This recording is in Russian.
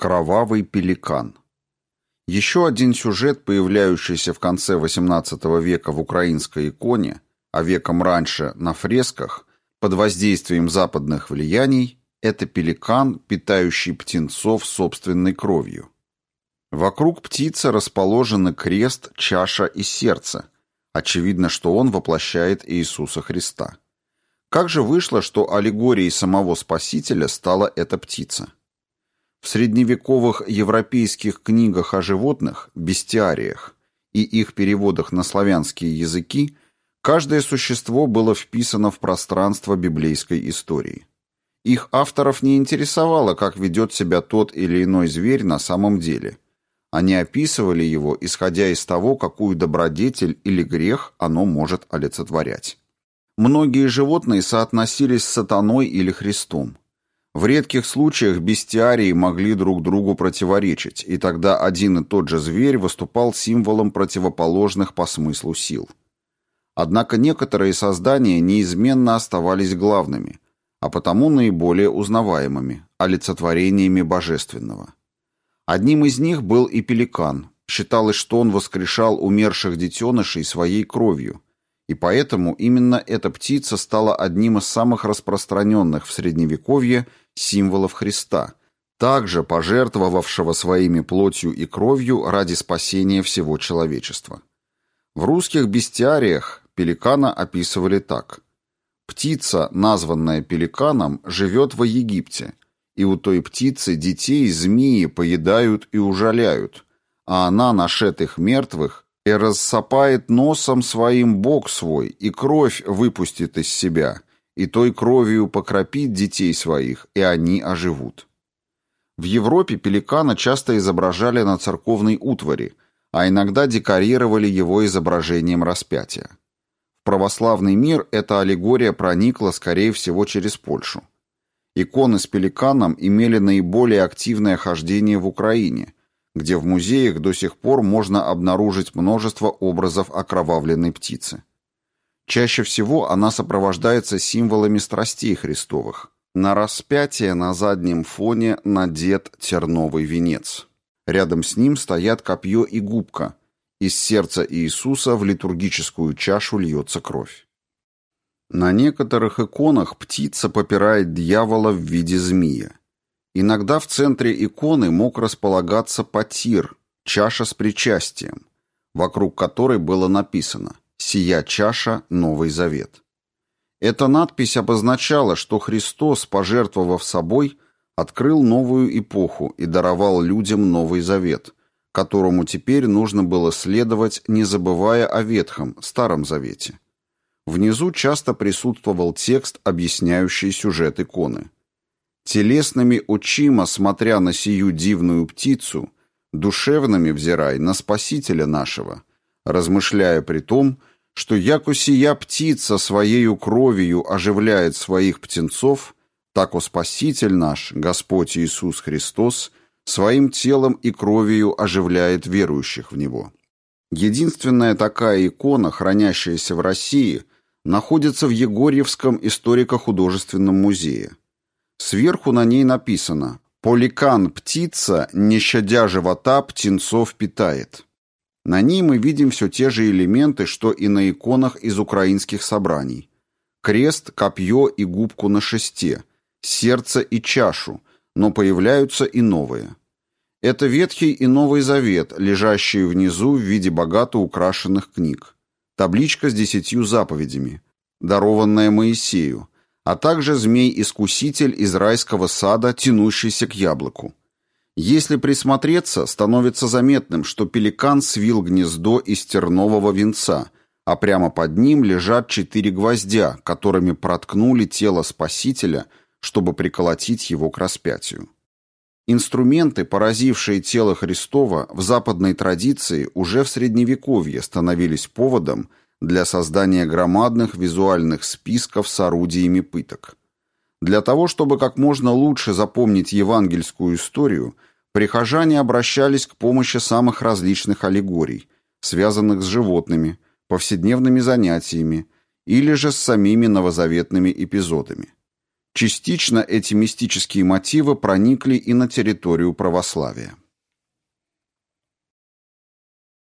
Кровавый пеликан. Еще один сюжет, появляющийся в конце XVIII века в украинской иконе, а веком раньше на фресках, под воздействием западных влияний, это пеликан, питающий птенцов собственной кровью. Вокруг птицы расположены крест, чаша и сердце. Очевидно, что он воплощает Иисуса Христа. Как же вышло, что аллегорией самого Спасителя стала эта птица? В средневековых европейских книгах о животных, бестиариях и их переводах на славянские языки каждое существо было вписано в пространство библейской истории. Их авторов не интересовало, как ведет себя тот или иной зверь на самом деле. Они описывали его, исходя из того, какую добродетель или грех оно может олицетворять. Многие животные соотносились с сатаной или Христом. В редких случаях бестиарии могли друг другу противоречить, и тогда один и тот же зверь выступал символом противоположных по смыслу сил. Однако некоторые создания неизменно оставались главными, а потому наиболее узнаваемыми, олицетворениями божественного. Одним из них был и пеликан. Считалось, что он воскрешал умерших детенышей своей кровью – и поэтому именно эта птица стала одним из самых распространенных в Средневековье символов Христа, также пожертвовавшего своими плотью и кровью ради спасения всего человечества. В русских бестиариях пеликана описывали так. Птица, названная пеликаном, живет во Египте, и у той птицы детей змеи поедают и ужаляют, а она нашетых мертвых и рассопает носом своим бок свой, и кровь выпустит из себя, и той кровью покропит детей своих, и они оживут. В Европе пеликана часто изображали на церковной утвари, а иногда декорировали его изображением распятия. В православный мир эта аллегория проникла, скорее всего, через Польшу. Иконы с пеликаном имели наиболее активное хождение в Украине – где в музеях до сих пор можно обнаружить множество образов окровавленной птицы. Чаще всего она сопровождается символами страстей Христовых. На распятие на заднем фоне надет терновый венец. Рядом с ним стоят копье и губка. Из сердца Иисуса в литургическую чашу льется кровь. На некоторых иконах птица попирает дьявола в виде змея. Иногда в центре иконы мог располагаться потир, чаша с причастием, вокруг которой было написано «Сия чаша – Новый Завет». Эта надпись обозначала, что Христос, пожертвовав собой, открыл новую эпоху и даровал людям Новый Завет, которому теперь нужно было следовать, не забывая о Ветхом, Старом Завете. Внизу часто присутствовал текст, объясняющий сюжет иконы – Телесными очима, смотря на сию дивную птицу, душевными взирай на Спасителя нашего, размышляя при том, что яко сия птица своею кровью оживляет своих птенцов, так о Спаситель наш, Господь Иисус Христос, своим телом и кровью оживляет верующих в Него. Единственная такая икона, хранящаяся в России, находится в Егорьевском историко-художественном музее. Сверху на ней написано «Поликан птица, не щадя живота, птенцов питает». На ней мы видим все те же элементы, что и на иконах из украинских собраний. Крест, копье и губку на шесте, сердце и чашу, но появляются и новые. Это Ветхий и Новый Завет, лежащие внизу в виде богато украшенных книг. Табличка с десятью заповедями, дарованная Моисею, а также змей-искуситель из райского сада, тянущийся к яблоку. Если присмотреться, становится заметным, что пеликан свил гнездо из тернового венца, а прямо под ним лежат четыре гвоздя, которыми проткнули тело Спасителя, чтобы приколотить его к распятию. Инструменты, поразившие тело Христова, в западной традиции уже в Средневековье становились поводом для создания громадных визуальных списков с орудиями пыток. Для того, чтобы как можно лучше запомнить евангельскую историю, прихожане обращались к помощи самых различных аллегорий, связанных с животными, повседневными занятиями или же с самими новозаветными эпизодами. Частично эти мистические мотивы проникли и на территорию православия.